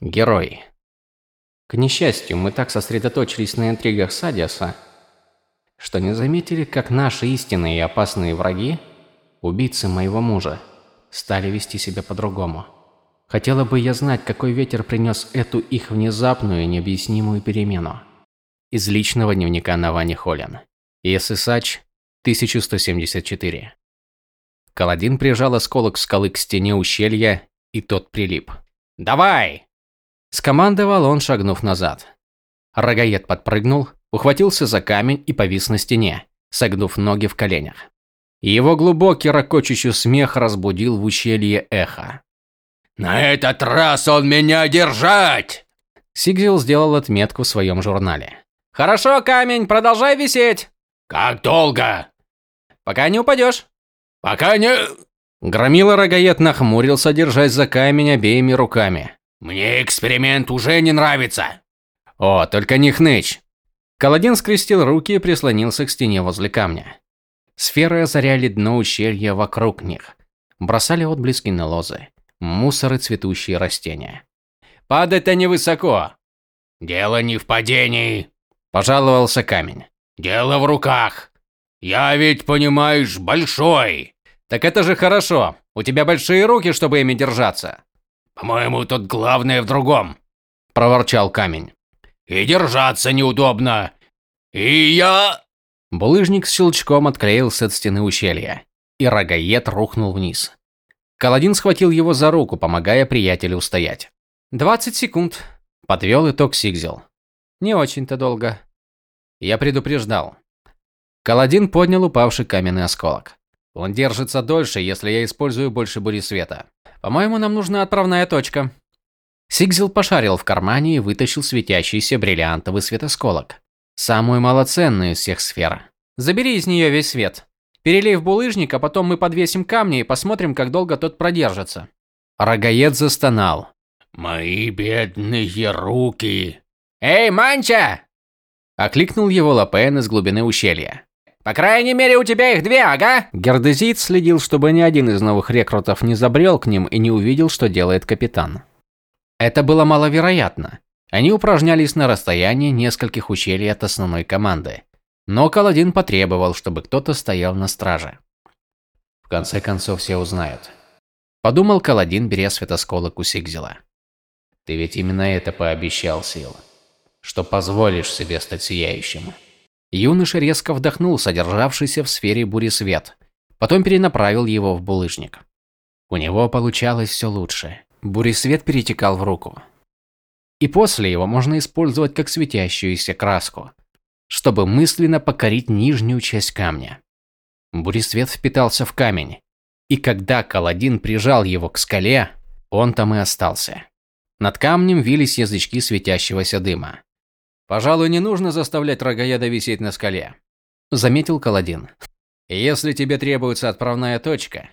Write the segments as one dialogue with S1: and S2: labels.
S1: Герой. К несчастью, мы так сосредоточились на интригах Садиаса, что не заметили, как наши истинные и опасные враги, убийцы моего мужа, стали вести себя по-другому. Хотела бы я знать, какой ветер принес эту их внезапную и необъяснимую перемену. Из личного дневника Навани Холлен. ИССАЧ 1174. Каладин прижал осколок скалы к стене ущелья, и тот прилип. «Давай!» Скомандовал он, шагнув назад. Рогаед подпрыгнул, ухватился за камень и повис на стене, согнув ноги в коленях. Его глубокий ракочущий смех разбудил в ущелье эхо.
S2: «На этот раз он меня держать!»
S1: Сигзил сделал отметку в своем журнале. «Хорошо, камень, продолжай висеть!»
S2: «Как долго?»
S1: «Пока не упадешь».
S2: «Пока не...»
S1: Громила рогаед нахмурился, держась за камень обеими руками.
S2: Мне эксперимент уже не нравится.
S1: О, только не хнычь. Каладин скрестил руки и прислонился к стене возле камня. Сферы озаряли дно ущелья вокруг них. Бросали отблески на лозы, мусор и цветущие растения. «Падать-то невысоко!»
S2: «Дело не в падении!»
S1: – пожаловался камень.
S2: «Дело в руках! Я ведь, понимаешь, большой!»
S1: «Так это же хорошо! У тебя большие руки, чтобы ими держаться!»
S2: «По-моему, тут главное в другом», –
S1: проворчал камень.
S2: «И держаться неудобно. И я...»
S1: Булыжник с щелчком отклеился от стены ущелья, и рогаед рухнул вниз. Каладин схватил его за руку, помогая приятелю устоять. «Двадцать секунд», – подвел итог Сигзел. «Не очень-то долго». Я предупреждал. Каладин поднял упавший каменный осколок. Он держится дольше, если я использую больше бури света. По-моему, нам нужна отправная точка. Сигзил пошарил в кармане и вытащил светящийся бриллиантовый светосколок. Самую малоценную из всех сфер. Забери из нее весь свет. Перелей в булыжник, а потом мы подвесим камни и посмотрим, как долго тот продержится. Рогаед застонал.
S2: «Мои бедные руки!»
S1: «Эй, Манча!» Окликнул его Лапен из глубины ущелья. По крайней мере, у тебя их две, ага. Гердезит следил, чтобы ни один из новых рекрутов не забрел к ним и не увидел, что делает капитан. Это было маловероятно. Они упражнялись на расстоянии нескольких ущелий от основной команды. Но Каладин потребовал, чтобы кто-то стоял на страже. В конце концов, все узнают. Подумал Каладин, беря светосколок у Сигзела. Ты ведь именно это пообещал, Сил. Что позволишь себе стать сияющим. Юноша резко вдохнул содержавшийся в сфере бури свет, потом перенаправил его в булыжник. У него получалось все лучше. Буресвет перетекал в руку. И после его можно использовать как светящуюся краску, чтобы мысленно покорить нижнюю часть камня. Буресвет впитался в камень, и когда Каладин прижал его к скале, он там и остался. Над камнем вились язычки светящегося дыма. Пожалуй, не нужно заставлять рогаеда висеть на скале, заметил Каладин. Если тебе требуется отправная точка,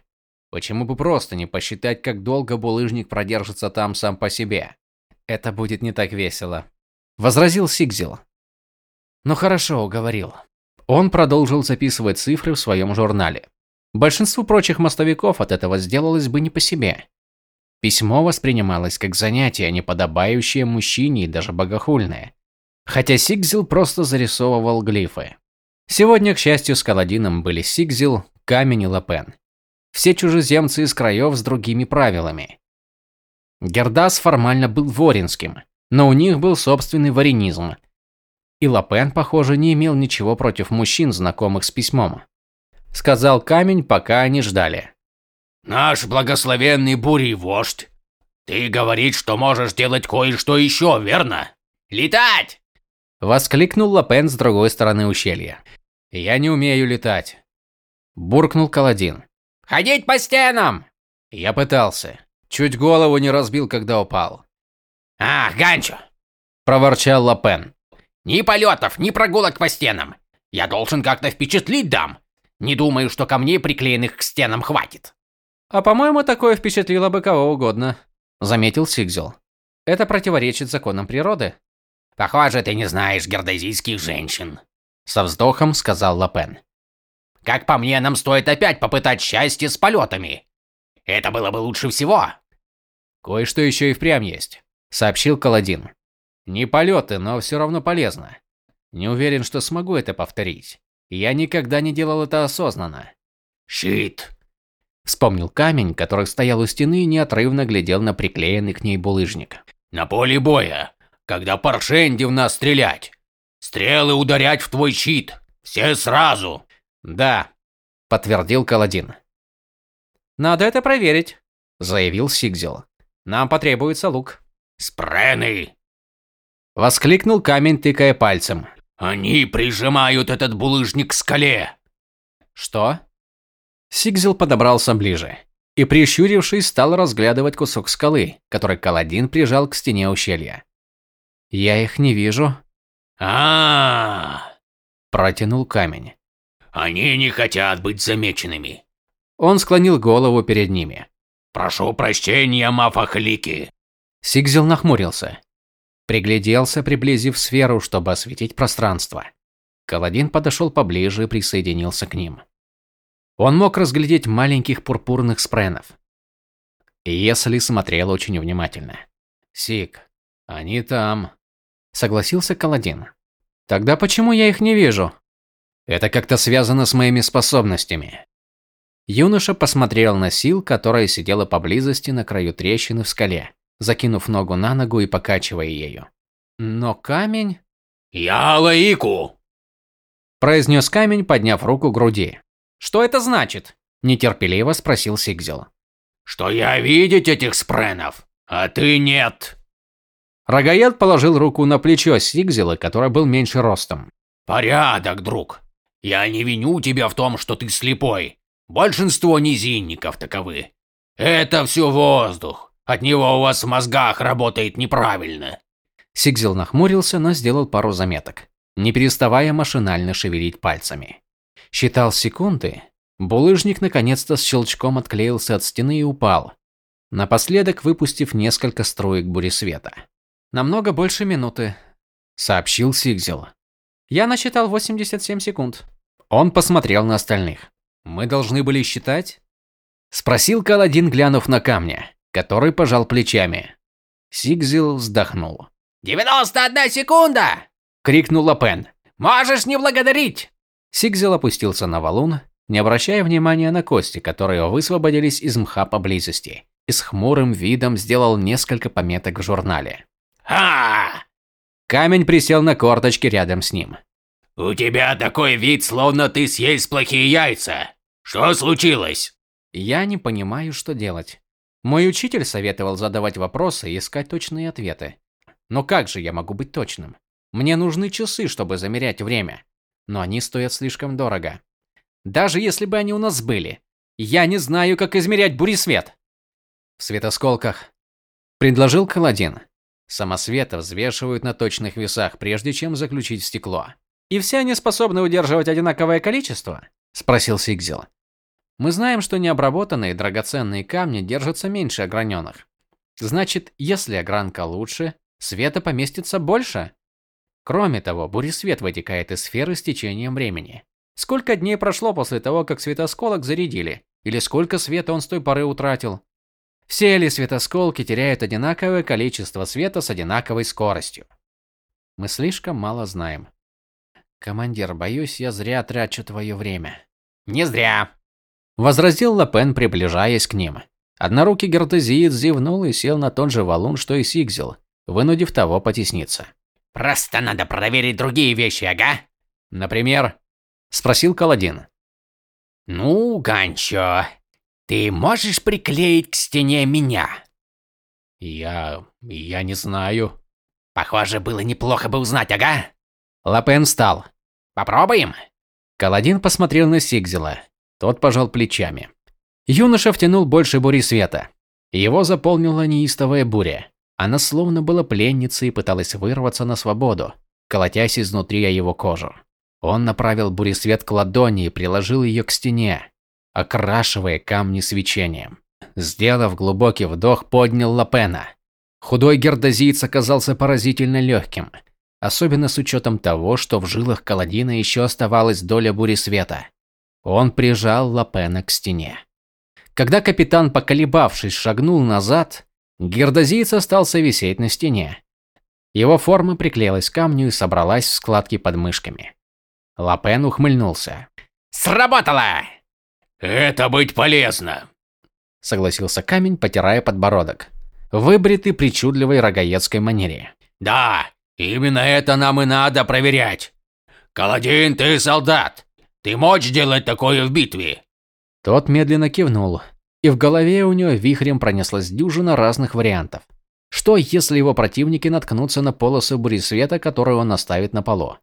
S1: почему бы просто не посчитать, как долго булыжник продержится там сам по себе? Это будет не так весело, возразил Сигзил. Ну хорошо, уговорил. Он продолжил записывать цифры в своем журнале. Большинству прочих мостовиков от этого сделалось бы не по себе. Письмо воспринималось как занятие, не подобающее мужчине и даже богохульное хотя Сигзил просто зарисовывал глифы. Сегодня, к счастью, с Каладином были Сигзил, Камень и Лапен. Все чужеземцы из краев с другими правилами. Гердас формально был воринским, но у них был собственный варенизм. И Лапен, похоже, не имел ничего против мужчин, знакомых с письмом. Сказал Камень, пока они ждали.
S2: «Наш благословенный бурей вождь, ты говоришь, что можешь делать кое-что еще, верно? Летать!»
S1: Воскликнул Лапен с другой стороны ущелья. «Я не умею летать», – буркнул Каладин.
S2: «Ходить по стенам!»
S1: Я пытался. Чуть голову не разбил, когда упал.
S2: «Ах, Ганчо!»
S1: – проворчал Лапен.
S2: «Ни полетов, ни прогулок по стенам. Я должен как-то впечатлить дам. Не думаю, что камней, приклеенных к стенам, хватит».
S1: «А по-моему, такое впечатлило бы кого угодно», – заметил Сигзел. «Это противоречит законам природы».
S2: Похоже, ты не знаешь гердозийских женщин,
S1: со вздохом сказал Лапен.
S2: Как по мне, нам стоит опять попытать счастье с полетами. Это было бы лучше всего.
S1: Кое-что еще и впрямь есть. сообщил Каладин. Не полеты, но все равно полезно. Не уверен, что смогу это повторить. Я никогда не делал это осознанно.
S2: Щит.
S1: Вспомнил камень, который стоял у стены и неотрывно глядел на приклеенный к ней булыжник.
S2: На поле боя, когда Паршенди в нас стрелять. Стрелы ударять в твой щит. Все сразу.
S1: Да, подтвердил Каладин. Надо это проверить, заявил Сигзел. Нам потребуется лук.
S2: Спрены.
S1: Воскликнул камень, тыкая пальцем.
S2: Они прижимают этот булыжник к скале.
S1: Что? Сигзел подобрался ближе и, прищурившись, стал разглядывать кусок скалы, который Каладин прижал к стене ущелья. «Я их не вижу».
S2: А, -а, -а,
S1: протянул камень.
S2: Они не хотят быть замеченными.
S1: Он склонил голову перед ними.
S2: Прошу прощения, Мафахлики.
S1: Сигзел нахмурился. Пригляделся, приблизив сферу, чтобы осветить пространство. Каладин подошел поближе и присоединился к ним. Он мог разглядеть маленьких пурпурных спренов. Если смотрел очень внимательно. «Сик, они там», — согласился Каладин. «Тогда почему я их не вижу?» «Это как-то связано с моими способностями». Юноша посмотрел на Сил, которая сидела поблизости на краю трещины в скале закинув ногу на ногу и покачивая ею. Но камень...
S2: «Я Лаику!»
S1: произнес камень, подняв руку к груди. «Что это значит?» – нетерпеливо спросил Сигзел.
S2: «Что я видеть этих спренов, а ты нет!»
S1: Рогаед положил руку на плечо Сигзела, который был меньше ростом.
S2: «Порядок, друг. Я не виню тебя в том, что ты слепой. Большинство низинников таковы. Это все воздух. От него у вас в мозгах работает неправильно.
S1: Сигзел нахмурился, но сделал пару заметок, не переставая машинально шевелить пальцами. Считал секунды. Булыжник наконец-то с щелчком отклеился от стены и упал, напоследок выпустив несколько струек буресвета. «Намного больше минуты», — сообщил Сигзел. «Я насчитал 87 секунд». Он посмотрел на остальных. «Мы должны были считать?» Спросил Каладин, глянув на камня который пожал плечами. Сигзил вздохнул.
S2: «Девяносто одна секунда!»
S1: – крикнул Лапен.
S2: «Можешь не благодарить!»
S1: Сигзил опустился на валун, не обращая внимания на кости, которые высвободились из мха поблизости, и с хмурым видом сделал несколько пометок в журнале.
S2: «Ха!»
S1: Камень присел на корточки рядом с ним.
S2: «У тебя такой вид, словно ты съесть плохие яйца. Что случилось?»
S1: «Я не понимаю, что делать. Мой учитель советовал задавать вопросы и искать точные ответы. Но как же я могу быть точным? Мне нужны часы, чтобы замерять время. Но они стоят слишком дорого. Даже если бы они у нас были. Я не знаю, как измерять буресвет. В светосколках. Предложил Каладин. Самосветы взвешивают на точных весах, прежде чем заключить в стекло. И все они способны удерживать одинаковое количество? Спросил Сигзел. Мы знаем, что необработанные драгоценные камни держатся меньше ограненных. Значит, если огранка лучше, света поместится больше. Кроме того, буресвет вытекает из сферы с течением времени. Сколько дней прошло после того, как светосколок зарядили? Или сколько света он с той поры утратил? Все ли светосколки теряют одинаковое количество света с одинаковой скоростью? Мы слишком мало знаем. Командир, боюсь, я зря трачу твое время.
S2: Не зря,
S1: возразил Лапен, приближаясь к ним. Однорукий гертезиец зевнул и сел на тот же валун, что и Сигзел, вынудив того потесниться.
S2: «Просто надо проверить другие вещи, ага?»
S1: «Например?» – спросил Каладин.
S2: «Ну, Ганчо, ты можешь приклеить к стене меня?»
S1: «Я... я не знаю».
S2: «Похоже, было неплохо бы узнать, ага?»
S1: Лапен встал.
S2: «Попробуем?»
S1: Каладин посмотрел на Сигзела. Тот пожал плечами. Юноша втянул больше бури света. Его заполнила неистовая буря. Она словно была пленницей и пыталась вырваться на свободу, колотясь изнутри о его кожу. Он направил буресвет к ладони и приложил ее к стене, окрашивая камни свечением. Сделав глубокий вдох, поднял Лапена. Худой гердозиец оказался поразительно легким, особенно с учетом того, что в жилах Каладина еще оставалась доля бури света. Он прижал Лапена к стене. Когда капитан, поколебавшись, шагнул назад, Гердозиец остался висеть на стене. Его форма приклеилась к камню и собралась в складки под мышками. Лапен ухмыльнулся.
S2: «Сработало!» «Это быть полезно!»
S1: Согласился камень, потирая подбородок. Выбритый причудливой рогаедской манере.
S2: «Да, именно это нам и надо проверять. Каладин, ты солдат. Ты можешь делать такое в битве?»
S1: Тот медленно кивнул, и в голове у него вихрем пронеслась дюжина разных вариантов. Что, если его противники наткнутся на полосы буресвета, которые он оставит на полу?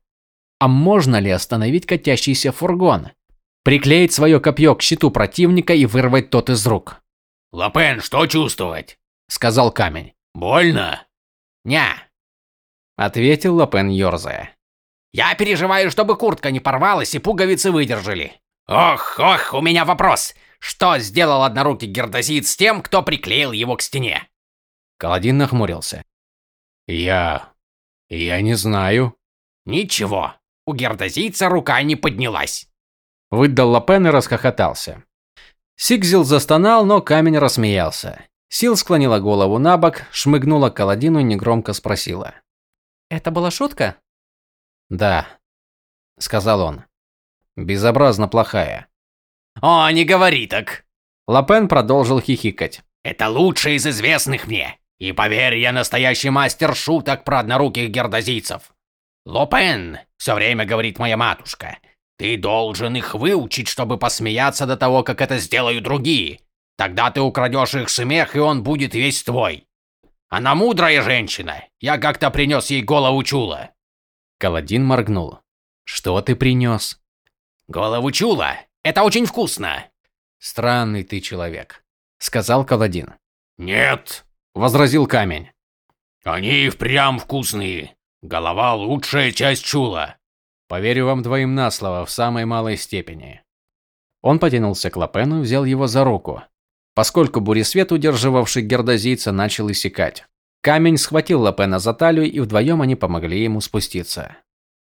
S1: А можно ли остановить катящийся фургон? Приклеить свое копье к щиту противника и вырвать тот из рук?
S2: «Лапен, что чувствовать?»
S1: – сказал камень.
S2: «Больно?»
S1: «Ня», – ответил Лапен, ерзая. «Я переживаю, чтобы куртка не порвалась и пуговицы выдержали». «Ох, ох, у меня вопрос. Что сделал однорукий гердозит с тем, кто приклеил его к стене?» Каладин нахмурился.
S2: «Я... я не знаю».
S1: «Ничего, у гердозийца рука не поднялась». Выдал Лапен и расхохотался. Сигзил застонал, но камень рассмеялся. Сил склонила голову на бок, шмыгнула к Каладину и негромко спросила. «Это была шутка?» «Да», — сказал он. «Безобразно плохая».
S2: «О, не говори так!»
S1: Лапен продолжил хихикать.
S2: «Это лучший из известных мне. И поверь, я настоящий мастер шуток про одноруких гердозийцев. Лопен, все время говорит моя матушка, ты должен их выучить, чтобы посмеяться до того, как это сделают другие. Тогда ты украдешь их смех, и он будет весь твой. Она мудрая женщина. Я как-то принес ей голову чула.
S1: Каладин моргнул. Что ты принес?
S2: Голову чула. Это очень вкусно.
S1: Странный ты человек, сказал Каладин.
S2: Нет,
S1: возразил камень.
S2: Они впрямь вкусные. Голова лучшая часть чула.
S1: Поверю вам двоим на слово в самой малой степени. Он потянулся к Лапену взял его за руку, поскольку буресвет, удерживавший гердозийца, начал иссякать. Камень схватил Лапена за талию, и вдвоем они помогли ему спуститься.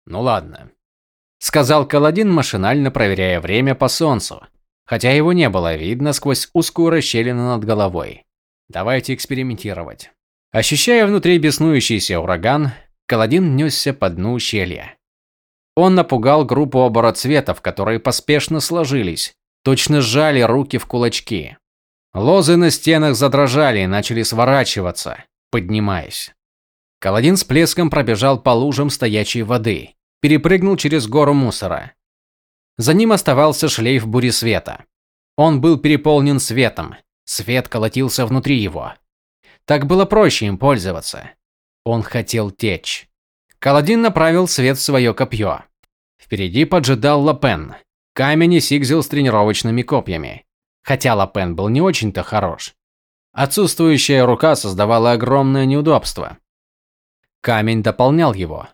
S1: «Ну ладно», — сказал Каладин, машинально проверяя время по солнцу, хотя его не было видно сквозь узкую расщелину над головой. «Давайте экспериментировать». Ощущая внутри беснующийся ураган, Каладин несся по дну ущелья. Он напугал группу обороцветов, которые поспешно сложились, точно сжали руки в кулачки. Лозы на стенах задрожали и начали сворачиваться, поднимаясь. Каладин с плеском пробежал по лужам стоячей воды, перепрыгнул через гору мусора. За ним оставался шлейф буресвета. Он был переполнен светом, свет колотился внутри его. Так было проще им пользоваться. Он хотел течь. Каладин направил свет в свое копье. Впереди поджидал Лапен, камень и Сигзил с тренировочными копьями. Хотя Лапен был не очень-то хорош. Отсутствующая рука создавала огромное неудобство. Камень дополнял его.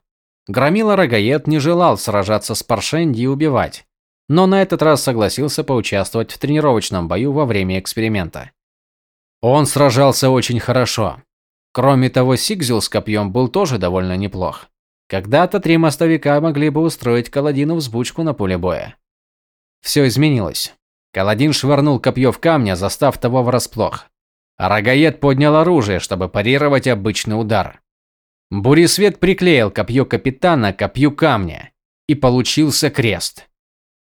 S1: Громила Рогаед не желал сражаться с Паршенди и убивать, но на этот раз согласился поучаствовать в тренировочном бою во время эксперимента. Он сражался очень хорошо. Кроме того, Сигзил с копьем был тоже довольно неплох. Когда-то три мостовика могли бы устроить Каладину взбучку на поле боя. Все изменилось. Каладин швырнул копье в камня, застав того врасплох. А Рогаед поднял оружие, чтобы парировать обычный удар. Буресвет приклеил копье капитана к копью камня, и получился крест.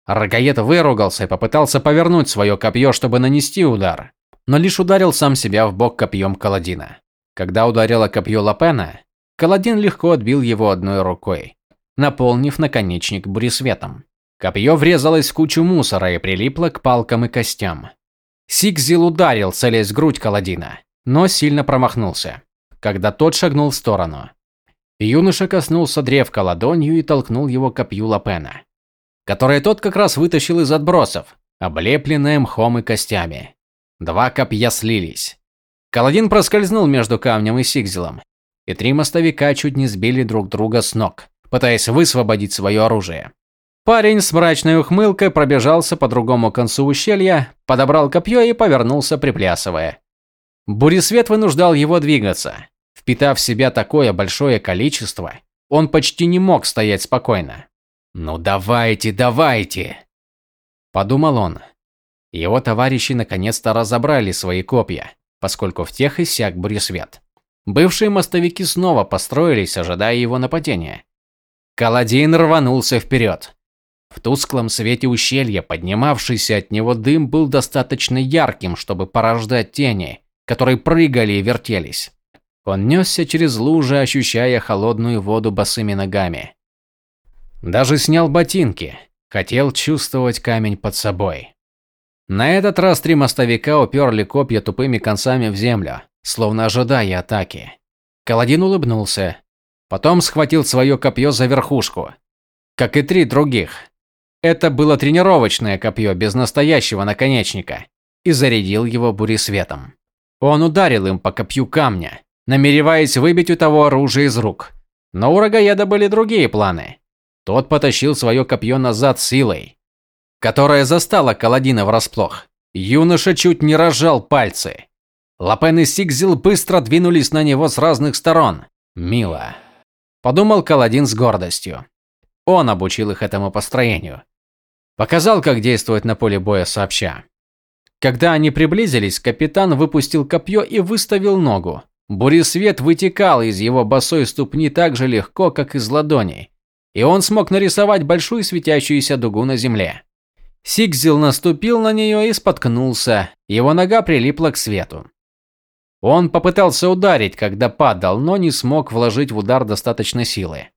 S1: Рогаед выругался и попытался повернуть свое копье, чтобы нанести удар, но лишь ударил сам себя в бок копьем Каладина. Когда ударило копье Лапена, Каладин легко отбил его одной рукой, наполнив наконечник буресветом. Копье врезалось в кучу мусора и прилипло к палкам и костям. Сигзил ударил, целясь в грудь Каладина, но сильно промахнулся, когда тот шагнул в сторону. Юноша коснулся древка ладонью и толкнул его копью Лапена, которое тот как раз вытащил из отбросов, облепленное мхом и костями. Два копья слились. Каладин проскользнул между камнем и Сигзелом, и три мостовика чуть не сбили друг друга с ног, пытаясь высвободить свое оружие. Парень с мрачной ухмылкой пробежался по другому концу ущелья, подобрал копье и повернулся, приплясывая. Буресвет вынуждал его двигаться. Впитав в себя такое большое количество, он почти не мог стоять спокойно. «Ну давайте, давайте!» – подумал он. Его товарищи наконец-то разобрали свои копья поскольку в тех иссяк буресвет. Бывшие мостовики снова построились, ожидая его нападения. Каладин рванулся вперед. В тусклом свете ущелья поднимавшийся от него дым был достаточно ярким, чтобы порождать тени, которые прыгали и вертелись. Он несся через лужи, ощущая холодную воду босыми ногами. Даже снял ботинки, хотел чувствовать камень под собой. На этот раз три мостовика уперли копья тупыми концами в землю, словно ожидая атаки. Каладин улыбнулся, потом схватил свое копье за верхушку, как и три других. Это было тренировочное копье без настоящего наконечника, и зарядил его буресветом. Он ударил им по копью камня, намереваясь выбить у того оружие из рук. Но у Рогоеда были другие планы. Тот потащил свое копье назад силой, которая застала Каладина врасплох. Юноша чуть не разжал пальцы. Лапен и Сигзил быстро двинулись на него с разных сторон. Мило. Подумал Каладин с гордостью. Он обучил их этому построению. Показал, как действовать на поле боя сообща. Когда они приблизились, капитан выпустил копье и выставил ногу. Буресвет вытекал из его босой ступни так же легко, как из ладоней, и он смог нарисовать большую светящуюся дугу на земле. Сигзил наступил на нее и споткнулся, его нога прилипла к свету. Он попытался ударить, когда падал, но не смог вложить в удар достаточно силы.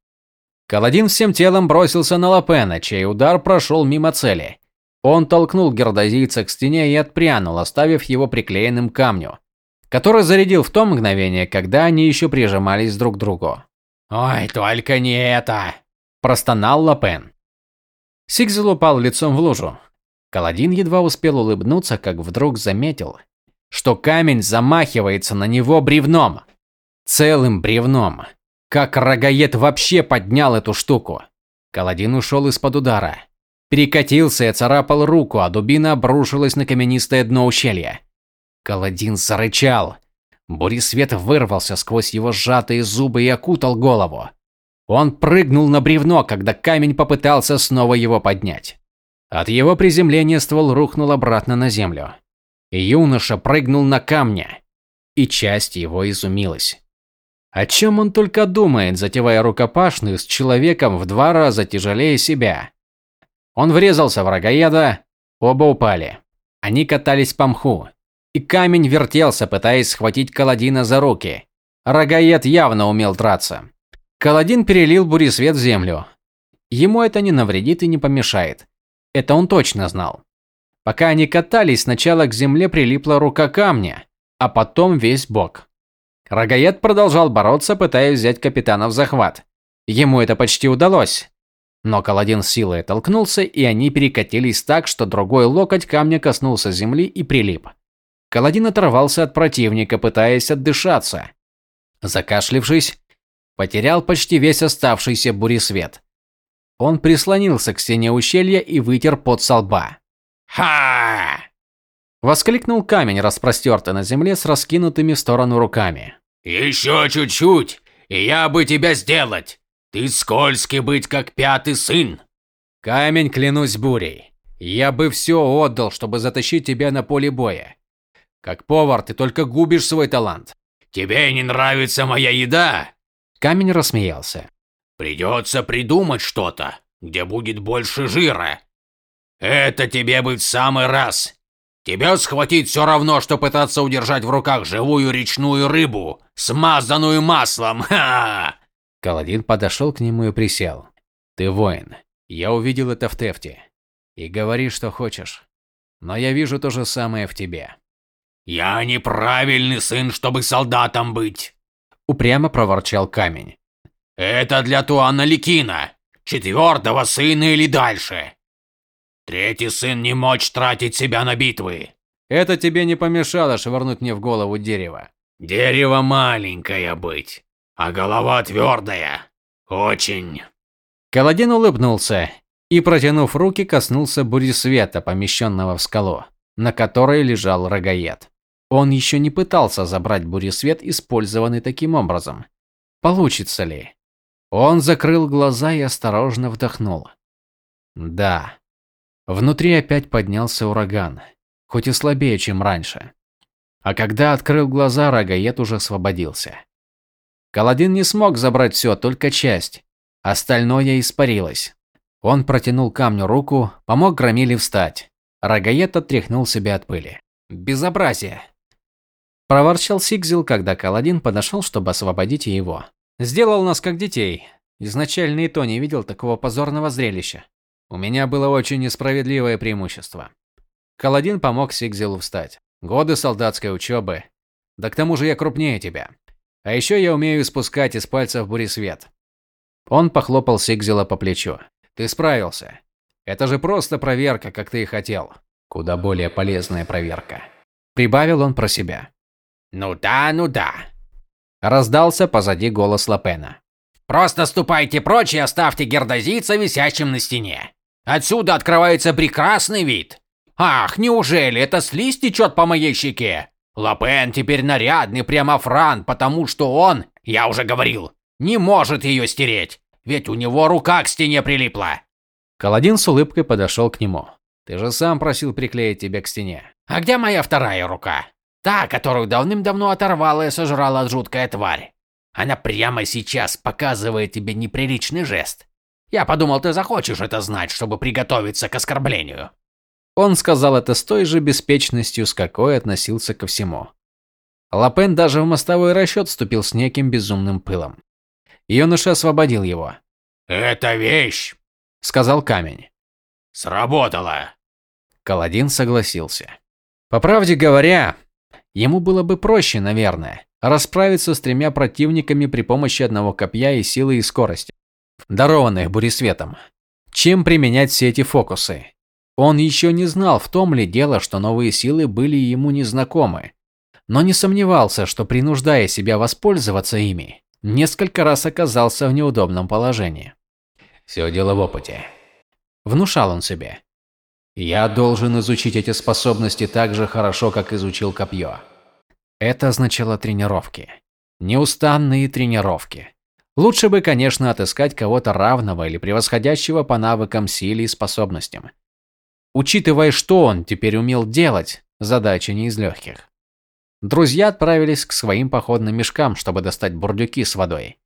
S1: Каладин всем телом бросился на Лапена, чей удар прошел мимо цели. Он толкнул гердозийца к стене и отпрянул, оставив его приклеенным к камню, который зарядил в то мгновение, когда они еще прижимались друг к другу.
S2: «Ой, только не это!»
S1: – простонал Лапен. Сигзел упал лицом в лужу. Каладин едва успел улыбнуться, как вдруг заметил, что камень замахивается на него бревном. Целым бревном. Как рогаед вообще поднял эту штуку? Каладин ушел из-под удара. Перекатился и царапал руку, а дубина обрушилась на каменистое дно ущелья. Каладин зарычал. Буресвет вырвался сквозь его сжатые зубы и окутал голову. Он прыгнул на бревно, когда камень попытался снова его поднять. От его приземления ствол рухнул обратно на землю. Юноша прыгнул на камня, и часть его изумилась. О чем он только думает, затевая рукопашную с человеком в два раза тяжелее себя? Он врезался в рогаеда, оба упали. Они катались по мху, и камень вертелся, пытаясь схватить Каладина за руки. Рогаед явно умел драться. Каладин перелил буресвет в землю. Ему это не навредит и не помешает. Это он точно знал. Пока они катались, сначала к земле прилипла рука камня, а потом весь бок. Рогаед продолжал бороться, пытаясь взять капитана в захват. Ему это почти удалось. Но Каладин силой толкнулся, и они перекатились так, что другой локоть камня коснулся земли и прилип. Каладин оторвался от противника, пытаясь отдышаться. Закашлившись, потерял почти весь оставшийся буресвет. Он прислонился к стене ущелья и вытер пот со лба.
S2: «Ха!»
S1: Воскликнул камень, распростертый на земле с раскинутыми в сторону руками.
S2: «Еще чуть-чуть, и я бы тебя сделать! Ты скользкий быть, как пятый сын!»
S1: «Камень, клянусь бурей, я бы все отдал, чтобы затащить тебя на поле боя. Как повар ты только губишь свой талант».
S2: «Тебе не нравится моя еда?»
S1: Камень рассмеялся.
S2: «Придется придумать что-то, где будет больше жира. Это тебе бы в самый раз. Тебя схватить все равно, что пытаться удержать в руках живую речную рыбу, смазанную маслом. Ха!
S1: Каладин подошел к нему и присел. Ты воин. Я увидел это в Тефте. И говори, что хочешь. Но я вижу то же самое в тебе.
S2: Я неправильный сын, чтобы солдатом быть.
S1: Упрямо проворчал камень.
S2: Это для Туана Ликина, четвертого сына или дальше. Третий сын не мочь тратить себя на битвы.
S1: Это тебе не помешало швырнуть мне в голову дерево.
S2: Дерево маленькое быть, а голова твердая. Очень.
S1: Каладин улыбнулся и, протянув руки, коснулся буресвета, помещенного в скалу, на которой лежал рогаед. Он еще не пытался забрать буресвет, использованный таким образом. Получится ли? Он закрыл глаза и осторожно вдохнул. Да, Внутри опять поднялся ураган, хоть и слабее, чем раньше. А когда открыл глаза, рогаед уже освободился. Каладин не смог забрать все, только часть. Остальное испарилось. Он протянул камню руку, помог Громиле встать. Рогаед отряхнул себя от пыли. «Безобразие!» Проворчал Сигзил, когда Каладин подошел, чтобы освободить его. «Сделал нас как детей. Изначально и то не видел такого позорного зрелища. У меня было очень несправедливое преимущество». Каладин помог Сигзилу встать. «Годы солдатской учебы. Да к тому же я крупнее тебя. А еще я умею испускать из пальцев буресвет». Он похлопал Сигзила по плечу. Ты справился. Это же просто проверка, как ты и хотел. Куда более полезная проверка. Прибавил он про себя.
S2: Ну да, ну да.
S1: Раздался позади голос Лапена.
S2: Просто ступайте прочь и оставьте гердозийца висящим на стене. Отсюда открывается прекрасный вид. Ах, неужели это слизь течет по моей щеке? Лапен теперь нарядный прямо фран, потому что он, я уже говорил, не может ее стереть. Ведь у него рука к стене прилипла.
S1: Каладин с улыбкой подошел к нему. Ты же сам просил приклеить тебя к стене.
S2: А где моя вторая рука? Та, которую давным-давно оторвала и сожрала жуткая тварь. Она прямо сейчас показывает тебе неприличный жест. Я подумал, ты захочешь это знать, чтобы приготовиться к оскорблению.
S1: Он сказал это с той же беспечностью, с какой относился ко всему. Лапен даже в мостовой расчет вступил с неким безумным пылом. Юноша освободил его.
S2: «Это вещь!»
S1: – сказал камень.
S2: «Сработало!»
S1: Каладин согласился. По правде говоря, ему было бы проще, наверное, расправиться с тремя противниками при помощи одного копья и силы и скорости, дарованных буресветом, чем применять все эти фокусы. Он еще не знал, в том ли дело, что новые силы были ему незнакомы, но не сомневался, что принуждая себя воспользоваться ими, несколько раз оказался в неудобном положении. Все дело в опыте. Внушал он себе. Я должен изучить эти способности так же хорошо, как изучил копье. Это означало тренировки. Неустанные тренировки. Лучше бы, конечно, отыскать кого-то равного или превосходящего по навыкам, силе и способностям. Учитывая, что он теперь умел делать, задача не из легких. Друзья отправились к своим походным мешкам, чтобы достать бурдюки с водой.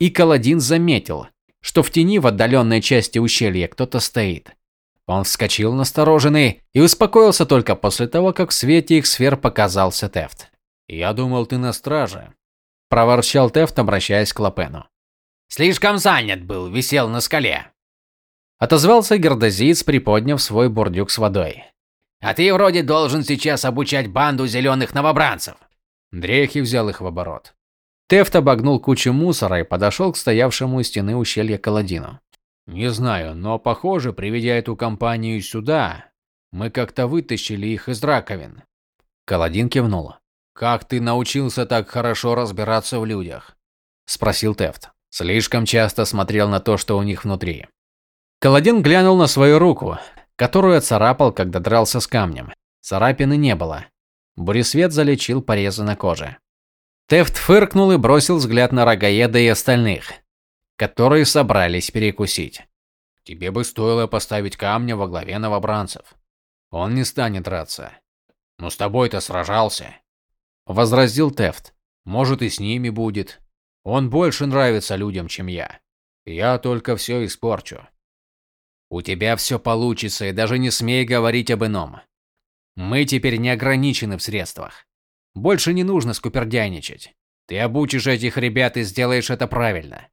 S1: И Каладин заметил, что в тени в отдаленной части ущелья кто-то стоит. Он вскочил настороженный и успокоился только после того, как в свете их сфер показался Тефт. «Я думал, ты на страже», – проворчал Тефт, обращаясь к Лапену.
S2: «Слишком занят был, висел на скале», –
S1: отозвался Гердозиец, приподняв свой бурдюк с водой.
S2: А ты вроде должен сейчас обучать банду зеленых новобранцев.
S1: Дрехи взял их в оборот. Тефт обогнул кучу мусора и подошел к стоявшему у стены ущелья Каладину. Не знаю, но похоже, приведя эту компанию сюда, мы как-то вытащили их из раковин. Каладин кивнул. Как ты научился так хорошо разбираться в людях? спросил Тефт. Слишком часто смотрел на то, что у них внутри. Каладин глянул на свою руку, которую царапал, когда дрался с камнем. Царапины не было. Буресвет залечил порезы на коже. Тефт фыркнул и бросил взгляд на Рогаеда и остальных, которые собрались перекусить. Тебе бы стоило поставить камня во главе новобранцев. Он не станет драться. Но с тобой-то сражался, возразил Тефт. Может и с ними будет. Он больше нравится людям, чем я. Я только все испорчу. У тебя все получится, и даже не смей говорить об ином. Мы теперь не ограничены в средствах. Больше не нужно скупердяйничать. Ты обучишь этих ребят и сделаешь это правильно.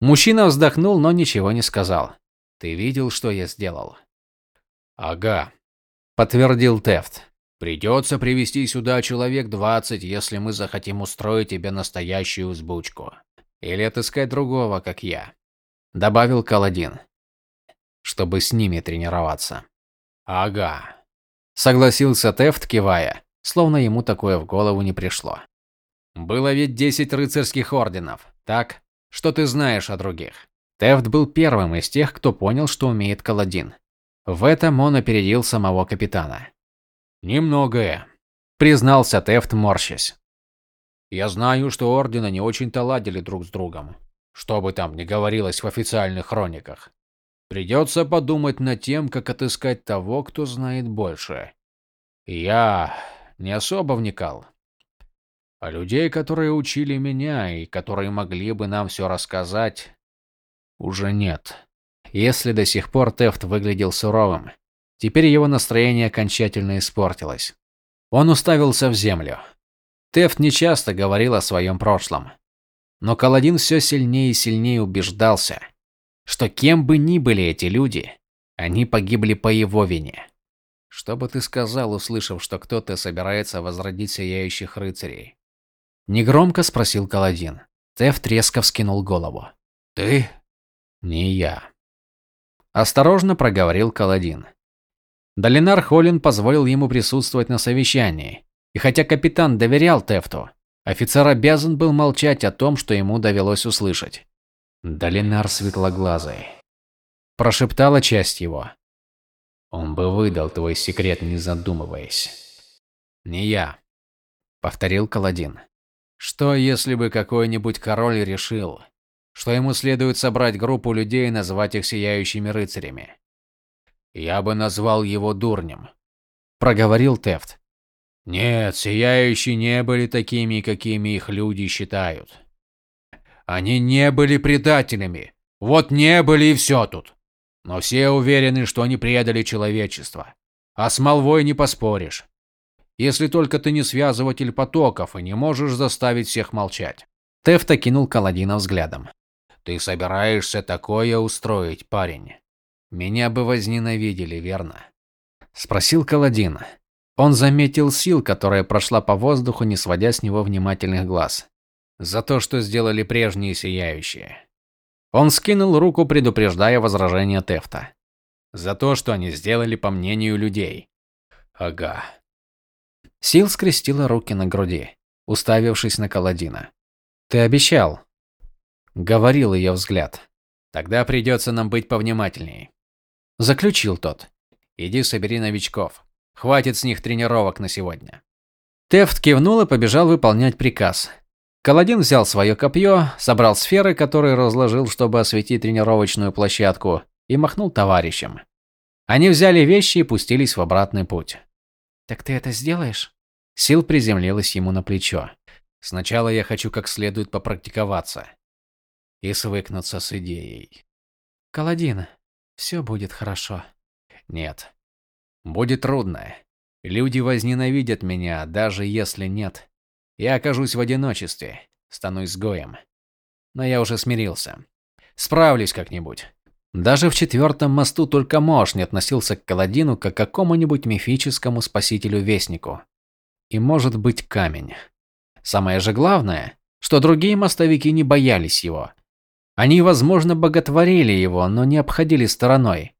S1: Мужчина вздохнул, но ничего не сказал. Ты видел, что я сделал? Ага, подтвердил Тефт. Придется привести сюда человек 20, если мы захотим устроить тебе настоящую взбучку. Или отыскать другого, как я, добавил Каладин чтобы с ними тренироваться. Ага. Согласился Тефт, кивая, словно ему такое в голову не пришло. Было ведь 10 рыцарских орденов, так? Что ты знаешь о других? Тефт был первым из тех, кто понял, что умеет Каладин. В этом он опередил самого капитана. Немногое, признался Тефт, морщась. Я знаю, что ордены не очень-то ладили друг с другом, что бы там ни говорилось в официальных хрониках. Придется подумать над тем, как отыскать того, кто знает больше. Я не особо вникал. А людей, которые учили меня и которые могли бы нам все рассказать, уже нет. Если до сих пор Тефт выглядел суровым, теперь его настроение окончательно испортилось. Он уставился в землю. Тефт нечасто говорил о своем прошлом. Но Каладин все сильнее и сильнее убеждался, что кем бы ни были эти люди, они погибли по его вине. Что бы ты сказал, услышав, что кто-то собирается возродить сияющих рыцарей? Негромко спросил Каладин. Тефт резко вскинул голову. Ты? Не я. Осторожно проговорил Каладин. Долинар Холлин позволил ему присутствовать на совещании, и хотя капитан доверял Тефту, офицер обязан был молчать о том, что ему довелось услышать. Долинар светлоглазый. Прошептала часть его. Он бы выдал твой секрет, не задумываясь. Не я, повторил Каладин. Что, если бы какой-нибудь король решил, что ему следует собрать группу людей и назвать их сияющими рыцарями. Я бы назвал его дурнем, проговорил Тефт. Нет, сияющие не были такими, какими их люди считают. Они не были предателями. Вот не были и все тут. Но все уверены, что они предали человечество. А с молвой не поспоришь. Если только ты не связыватель потоков и не можешь заставить всех молчать. Тефт окинул Каладина взглядом. Ты собираешься такое устроить, парень? Меня бы возненавидели, верно? Спросил Каладин. Он заметил сил, которая прошла по воздуху, не сводя с него внимательных глаз. За то, что сделали прежние сияющие. Он скинул руку, предупреждая возражение Тефта. За то, что они сделали по мнению людей. Ага. Сил скрестила руки на груди, уставившись на Каладина. Ты обещал, говорил ее взгляд. Тогда придется нам быть повнимательнее. Заключил тот. Иди собери новичков. Хватит с них тренировок на сегодня. Тефт кивнул и побежал выполнять приказ. Каладин взял свое копье, собрал сферы, которые разложил, чтобы осветить тренировочную площадку, и махнул товарищам. Они взяли вещи и пустились в обратный путь. «Так ты это сделаешь?» Сил приземлилась ему на плечо. «Сначала я хочу как следует попрактиковаться и свыкнуться с идеей. Каладин, все будет хорошо. Нет. Будет трудно. Люди возненавидят меня, даже если нет. Я окажусь в одиночестве, стану изгоем. Но я уже смирился. Справлюсь как-нибудь. Даже в четвертом мосту только Мош не относился к Каладину как к какому-нибудь мифическому спасителю-вестнику. И может быть камень. Самое же главное, что другие мостовики не боялись его. Они, возможно, боготворили его, но не обходили стороной.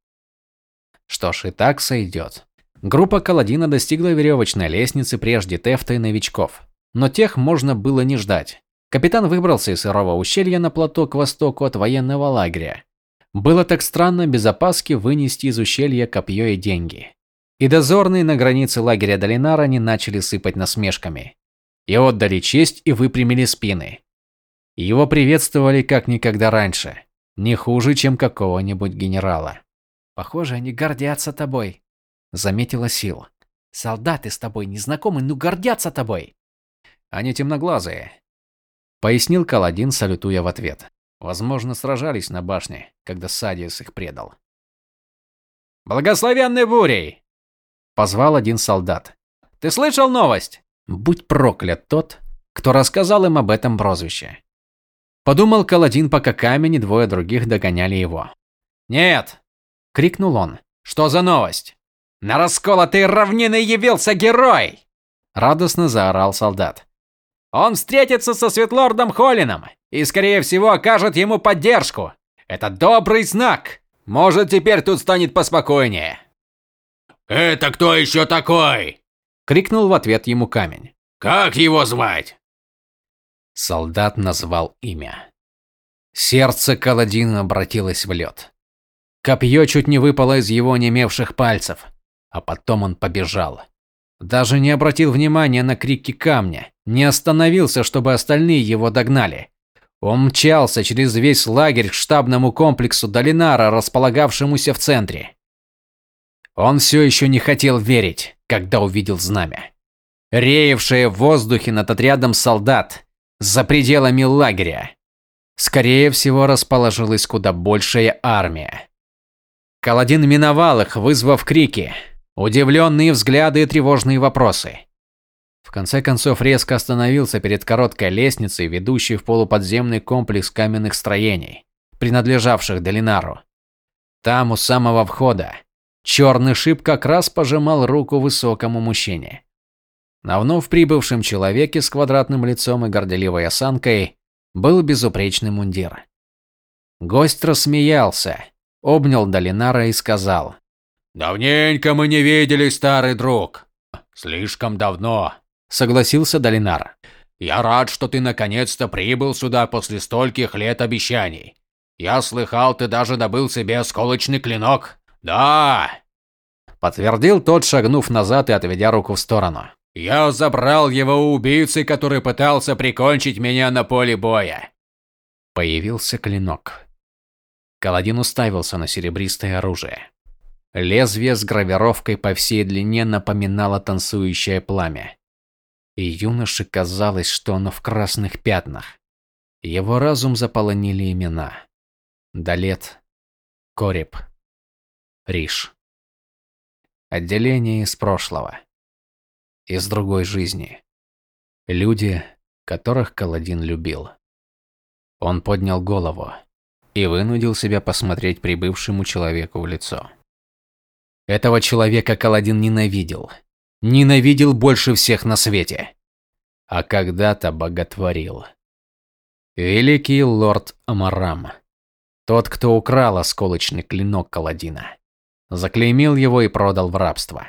S1: Что ж, и так сойдет. Группа Каладина достигла веревочной лестницы прежде Тефта и новичков. Но тех можно было не ждать. Капитан выбрался из сырого ущелья на плато к востоку от военного лагеря. Было так странно без опаски вынести из ущелья копье и деньги. И дозорные на границе лагеря Долинара не начали сыпать насмешками. И отдали честь и выпрямили спины. Его приветствовали как никогда раньше, не хуже, чем какого-нибудь генерала. «Похоже, они гордятся тобой», — заметила Сил. «Солдаты с тобой не знакомы, но гордятся тобой». «Они темноглазые», — пояснил Каладин, салютуя в ответ. Возможно, сражались на башне, когда Садиус их предал. «Благословенный бурей!» — позвал один солдат. «Ты слышал новость?» Будь проклят тот, кто рассказал им об этом прозвище. Подумал Каладин, пока камень и двое других догоняли его. «Нет!» – крикнул он. «Что за новость?» «На расколотой равнины явился герой!» Радостно заорал солдат. «Он встретится со Светлордом Холлином и, скорее всего, окажет ему поддержку. Это добрый знак. Может, теперь тут станет поспокойнее».
S2: «Это кто еще такой?»
S1: – крикнул в ответ ему камень.
S2: «Как его звать?»
S1: Солдат назвал имя. Сердце Каладина обратилось в лед. Копье чуть не выпало из его немевших пальцев, а потом он побежал. Даже не обратил внимания на крики камня, не остановился, чтобы остальные его догнали. Он мчался через весь лагерь к штабному комплексу Долинара, располагавшемуся в центре. Он все еще не хотел верить, когда увидел знамя. реевшее в воздухе над отрядом солдат за пределами лагеря. Скорее всего, расположилась куда большая армия. Каладин миновал их, вызвав крики, удивленные взгляды и тревожные вопросы. В конце концов резко остановился перед короткой лестницей, ведущей в полуподземный комплекс каменных строений, принадлежавших Долинару. Там, у самого входа, черный шип как раз пожимал руку высокому мужчине. На вновь прибывшем человеке с квадратным лицом и горделивой осанкой был безупречный мундир. Гость рассмеялся, обнял Долинара и сказал.
S2: «Давненько мы не виделись, старый друг. Слишком давно», – согласился Долинар. «Я рад, что ты наконец-то прибыл сюда после стольких лет обещаний. Я слыхал, ты даже добыл себе осколочный клинок. Да!»
S1: Подтвердил тот, шагнув назад и отведя руку в сторону.
S2: Я забрал его у убийцы, который пытался прикончить меня на поле боя.
S1: Появился клинок. Каладин уставился на серебристое оружие. Лезвие с гравировкой по всей длине напоминало танцующее пламя. И юноше казалось, что оно в красных пятнах. Его разум заполонили имена. Далет, Кореп, Риш. Отделение из прошлого из другой жизни. Люди, которых Каладин любил. Он поднял голову и вынудил себя посмотреть прибывшему человеку в лицо. Этого человека Каладин ненавидел. Ненавидел больше всех на свете. А когда-то боготворил. Великий лорд Амарам. Тот, кто украл осколочный клинок Каладина. Заклеймил его и продал в рабство.